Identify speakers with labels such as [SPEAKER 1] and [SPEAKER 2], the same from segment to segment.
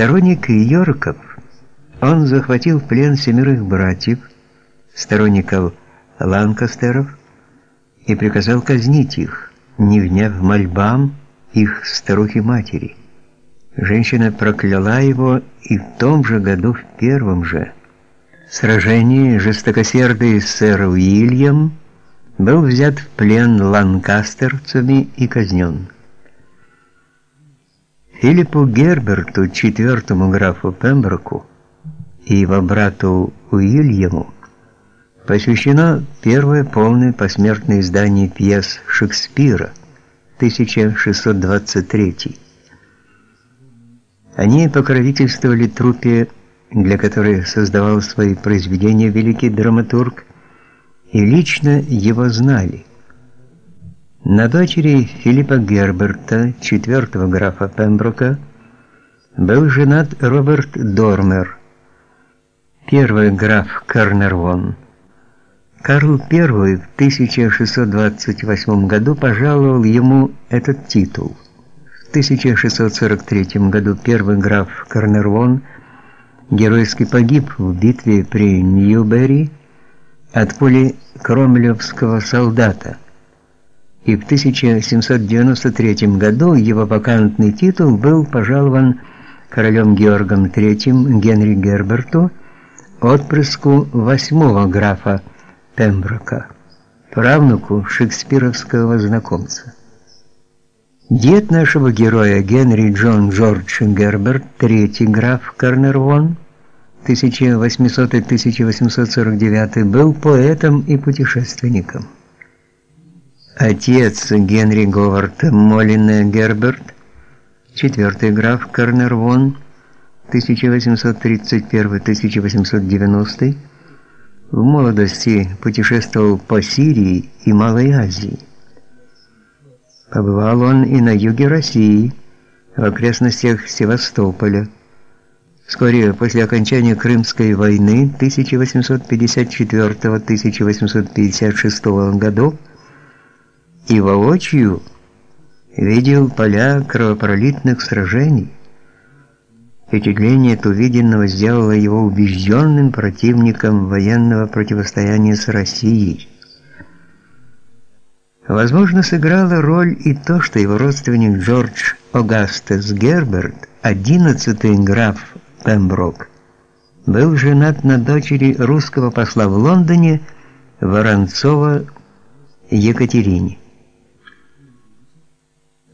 [SPEAKER 1] Сторонник Йорков, он захватил в плен семерых братьев, сторонников Ланкастеров, и приказал казнить их, не вняв мольбам их старухи-матери. Женщина прокляла его и в том же году, в первом же сражении, жестокосердый сэр Уильям был взят в плен ланкастерцами и казнен. Филиппу Герберту, четвертому графу Пемброку, и его брату Уильяму посвящено первое полное посмертное издание пьес Шекспира 1623. Они покровительствовали труппе, для которой создавал свои произведения великий драматург, и лично его знали. На дочери Филиппа Герберта, четвертого графа Пемброка, был женат Роберт Дормер, первый граф Карнервон. Карл I в 1628 году пожаловал ему этот титул. В 1643 году первый граф Карнервон геройски погиб в битве при Ньюбери от пули кромлевского солдата. И в 1793 году его вакантный титул был пожалован королем Георгом III Генри Герберту, отпрыску восьмого графа Пемброка, правнуку шекспировского знакомца. Дед нашего героя Генри Джон Джордж Герберт, третий граф Карнервон, 1800-1849, был поэтом и путешественником. Отец Генри Говард Моллина Герберт, четвертый граф Карнервон, 1831-1890, в молодости путешествовал по Сирии и Малой Азии. Побывал он и на юге России, в окрестностях Севастополя. Вскоре после окончания Крымской войны 1854-1856 годов и воочию видел поля кровопролитных сражений. Впечатление от увиденного сделало его убежденным противником военного противостояния с Россией. Возможно, сыграло роль и то, что его родственник Джордж Огастес Герберт, одиннадцатый граф Пемброк, был женат на дочери русского посла в Лондоне Воронцова Екатерине.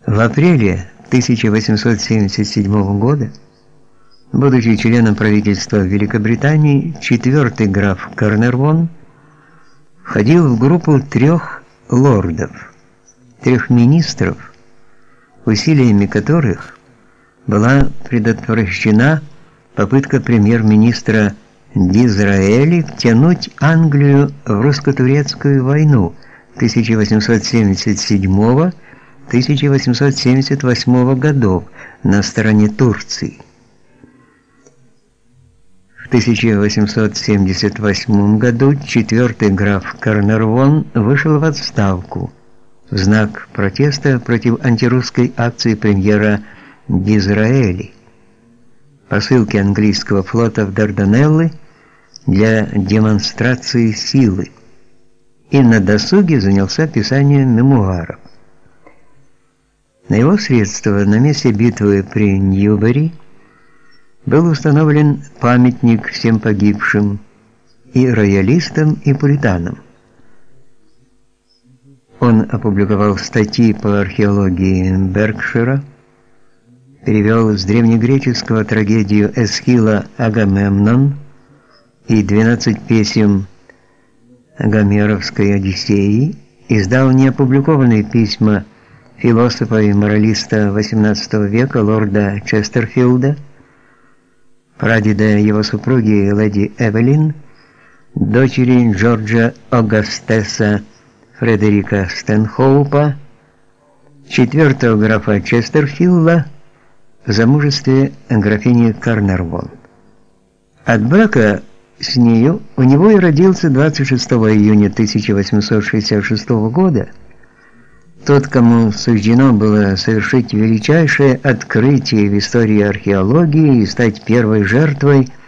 [SPEAKER 1] В апреле 1877 года Будучи членом правительства Великобритании, четвертый граф Карнервон входил в группу трех лордов, трех министров, усилиями которых была предотвращена попытка премьер-министра Дизраэли втянуть Англию в русско-турецкую войну 1877-1878 годов на стороне Турции. В 1878 году четвертый граф Карнервон вышел в отставку в знак протеста против антирусской акции премьера Дизраэли. Посылки английского флота в Дарданеллы для демонстрации силы. И на досуге занялся писанием мемуаров. На его средства на месте битвы при Ньюбери был установлен памятник всем погибшим и роялистам, и пуританам. Он опубликовал статьи по археологии Беркшира, перевел с древнегреческого трагедию Эсхила Агамемнон и 12 песен Гомеровской Одиссеи, издал неопубликованные письма философа и моралиста XVIII века лорда Честерфилда, прадеда его супруги леди Эвелин, дочери Джорджа Огастеса Фредерика Стенхоупа, четвертого графа Честерфилла, в замужестве графини Карнервон. От брака с нею у него и родился 26 июня 1866 года тот, кому суждено было совершить величайшее открытие в истории археологии и стать первой жертвой –